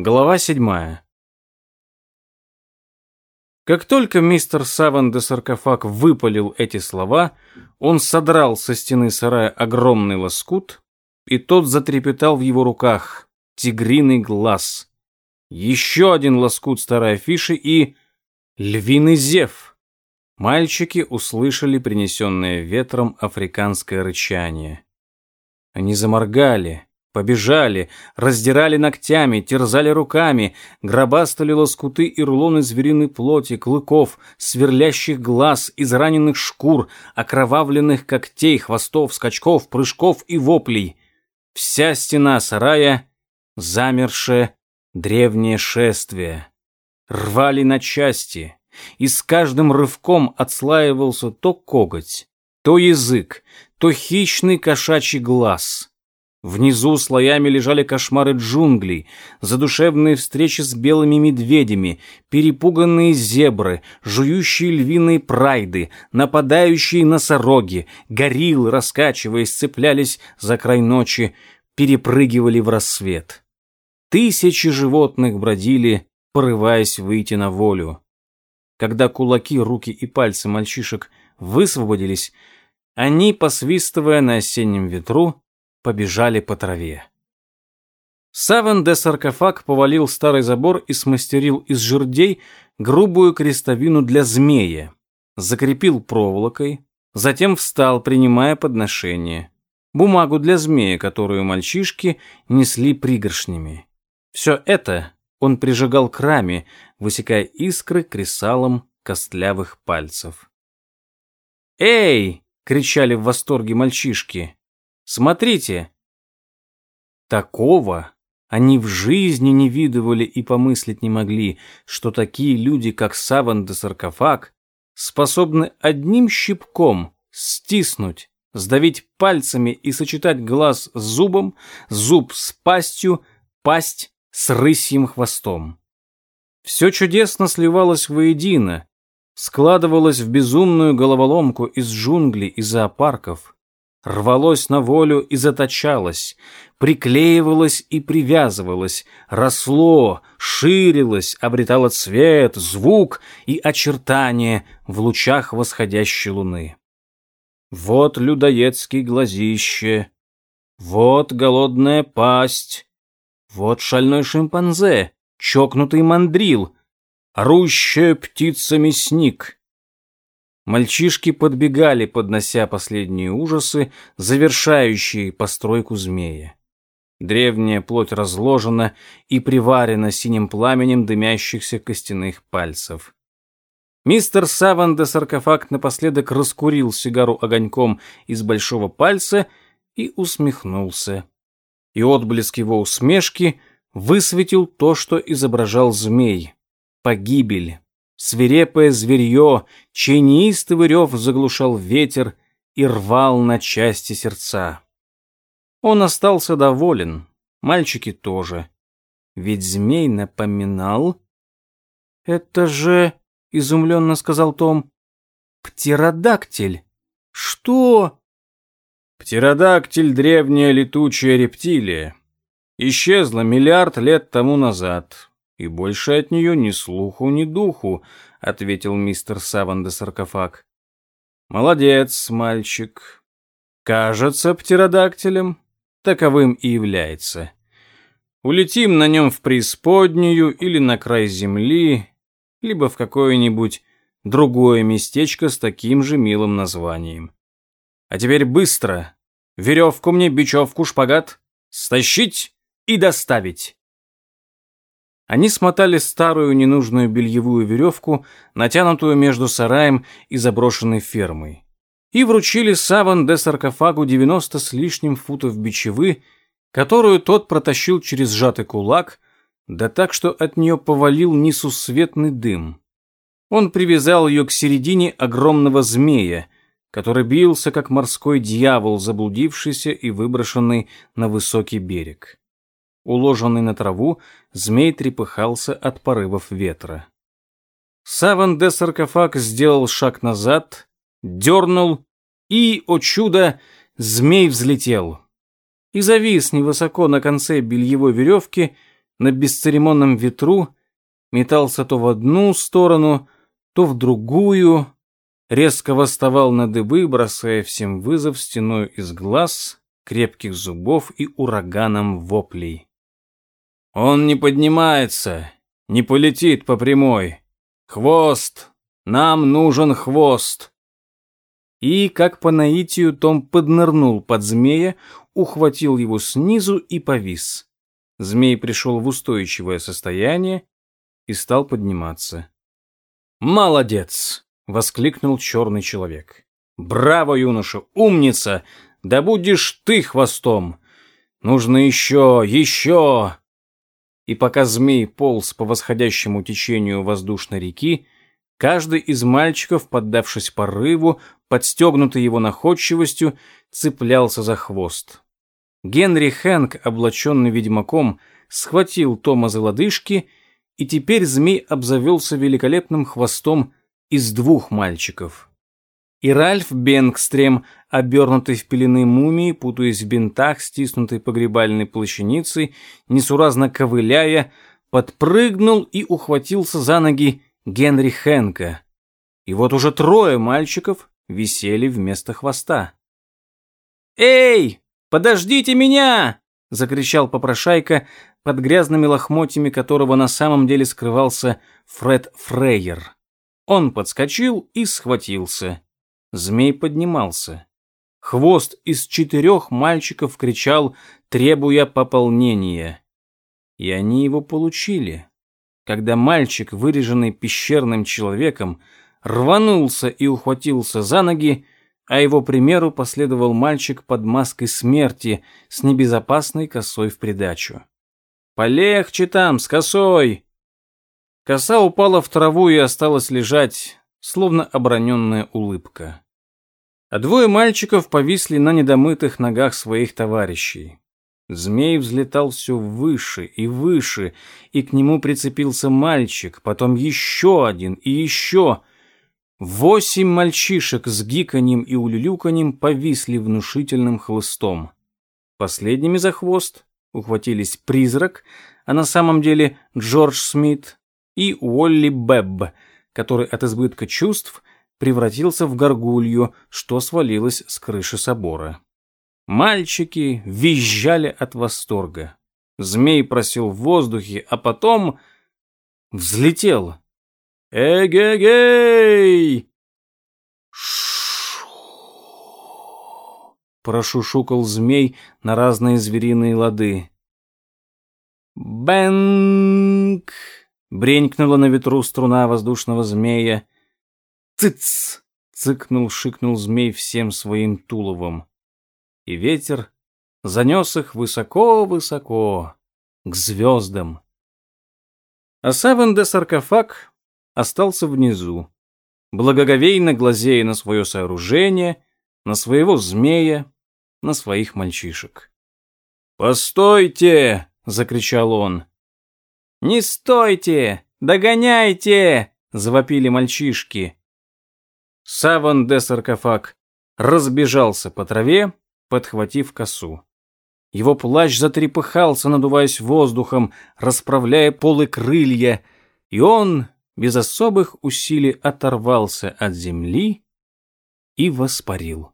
Глава седьмая. Как только мистер Саван де Саркофаг выпалил эти слова, он содрал со стены сарая огромный лоскут, и тот затрепетал в его руках. Тигриный глаз. Еще один лоскут старой афиши и... Львиный зев. Мальчики услышали принесенное ветром африканское рычание. Они заморгали, Побежали, раздирали ногтями, терзали руками, гробастали лоскуты и рулоны звериной плоти, клыков, сверлящих глаз, израненных шкур, окровавленных когтей, хвостов, скачков, прыжков и воплей. Вся стена сарая — замершее древнее шествие. Рвали на части, и с каждым рывком отслаивался то коготь, то язык, то хищный кошачий глаз — Внизу слоями лежали кошмары джунглей, задушевные встречи с белыми медведями, перепуганные зебры, жующие львиные прайды, нападающие носороги, гориллы, раскачиваясь, цеплялись за край ночи, перепрыгивали в рассвет. Тысячи животных бродили, порываясь выйти на волю. Когда кулаки, руки и пальцы мальчишек высвободились, они, посвистывая на осеннем ветру, побежали по траве. Савен де саркофаг повалил старый забор и смастерил из жердей грубую крестовину для змея, закрепил проволокой, затем встал, принимая подношение, бумагу для змея, которую мальчишки несли пригоршнями. Все это он прижигал к раме, высекая искры кресалом костлявых пальцев. «Эй!» — кричали в восторге мальчишки. Смотрите!» Такого они в жизни не видывали и помыслить не могли, что такие люди, как Саван де Саркофаг, способны одним щипком стиснуть, сдавить пальцами и сочетать глаз с зубом, зуб с пастью, пасть с рысьим хвостом. Все чудесно сливалось воедино, складывалось в безумную головоломку из джунглей и зоопарков, рвалось на волю и заточалось, приклеивалось и привязывалось, росло, ширилось, обретало цвет, звук и очертания в лучах восходящей луны. Вот людоедский глазище, вот голодная пасть, вот шальной шимпанзе, чокнутый мандрил, орущая птица-мясник — Мальчишки подбегали, поднося последние ужасы, завершающие постройку змея. Древняя плоть разложена и приварена синим пламенем дымящихся костяных пальцев. Мистер Саван де саркофаг напоследок раскурил сигару огоньком из большого пальца и усмехнулся. И отблеск его усмешки высветил то, что изображал змей — погибель свирепое зверье, чей неистовый рев заглушал ветер и рвал на части сердца. Он остался доволен, мальчики тоже. Ведь змей напоминал... «Это же...» — изумленно сказал Том. «Птеродактиль! Что?» «Птеродактиль — древняя летучая рептилия. Исчезла миллиард лет тому назад и больше от нее ни слуху, ни духу, ответил мистер Саван де саркофаг. Молодец, мальчик. Кажется птеродактилем. Таковым и является. Улетим на нем в преисподнюю или на край земли, либо в какое-нибудь другое местечко с таким же милым названием. А теперь быстро. Веревку мне, бечевку, шпагат. Стащить и доставить. Они смотали старую ненужную бельевую веревку, натянутую между сараем и заброшенной фермой, и вручили саван де саркофагу 90 с лишним футов бичевы, которую тот протащил через сжатый кулак, да так, что от нее повалил несусветный дым. Он привязал ее к середине огромного змея, который бился, как морской дьявол, заблудившийся и выброшенный на высокий берег. Уложенный на траву, змей трепыхался от порывов ветра. Саван де саркофаг сделал шаг назад, дернул, и, о чудо, змей взлетел. И завис невысоко на конце бельевой веревки, на бесцеремонном ветру метался то в одну сторону, то в другую, резко восставал на дыбы, бросая всем вызов стеной из глаз, крепких зубов и ураганом воплей. «Он не поднимается, не полетит по прямой. Хвост! Нам нужен хвост!» И, как по наитию, Том поднырнул под змея, ухватил его снизу и повис. Змей пришел в устойчивое состояние и стал подниматься. «Молодец!» — воскликнул черный человек. «Браво, юноша! Умница! Да будешь ты хвостом! Нужно еще, еще!» И пока змей полз по восходящему течению воздушной реки, каждый из мальчиков, поддавшись порыву, подстегнутый его находчивостью, цеплялся за хвост. Генри Хэнк, облаченный ведьмаком, схватил Тома за лодыжки и теперь змей обзавелся великолепным хвостом из двух мальчиков. И Ральф Бенгстрем, обернутый в пелены мумии, путаясь в бинтах, стиснутой погребальной плащаницей, несуразно ковыляя, подпрыгнул и ухватился за ноги Генри Хэнка. И вот уже трое мальчиков висели вместо хвоста. «Эй, подождите меня!» — закричал попрошайка, под грязными лохмотьями которого на самом деле скрывался Фред Фрейер. Он подскочил и схватился. Змей поднимался. Хвост из четырех мальчиков кричал, требуя пополнения. И они его получили. Когда мальчик, выреженный пещерным человеком, рванулся и ухватился за ноги, а его примеру последовал мальчик под маской смерти с небезопасной косой в придачу. «Полегче там, с косой!» Коса упала в траву и осталась лежать, словно оброненная улыбка. А двое мальчиков повисли на недомытых ногах своих товарищей. Змей взлетал все выше и выше, и к нему прицепился мальчик, потом еще один и еще. Восемь мальчишек с гиканьем и улюлюканьем повисли внушительным хлыстом. Последними за хвост ухватились призрак, а на самом деле Джордж Смит и Уолли Бебб, который от избытка чувств превратился в горгулью, что свалилось с крыши собора. Мальчики визжали от восторга. Змей просил в воздухе, а потом взлетел «Эгегей!» Прошушукал змей на разные звериные лады. «Бэнк!» — бренькнула на ветру струна воздушного змея. «Цыц!» — цыкнул-шикнул змей всем своим туловом. И ветер занес их высоко-высоко, к звездам. А Савен де саркофаг остался внизу, благоговейно глазея на свое сооружение, на своего змея, на своих мальчишек. «Постойте!» — закричал он. «Не стойте! Догоняйте!» — завопили мальчишки. Саван де саркофаг разбежался по траве, подхватив косу. Его плащ затрепыхался, надуваясь воздухом, расправляя полы крылья, и он без особых усилий оторвался от земли и воспарил.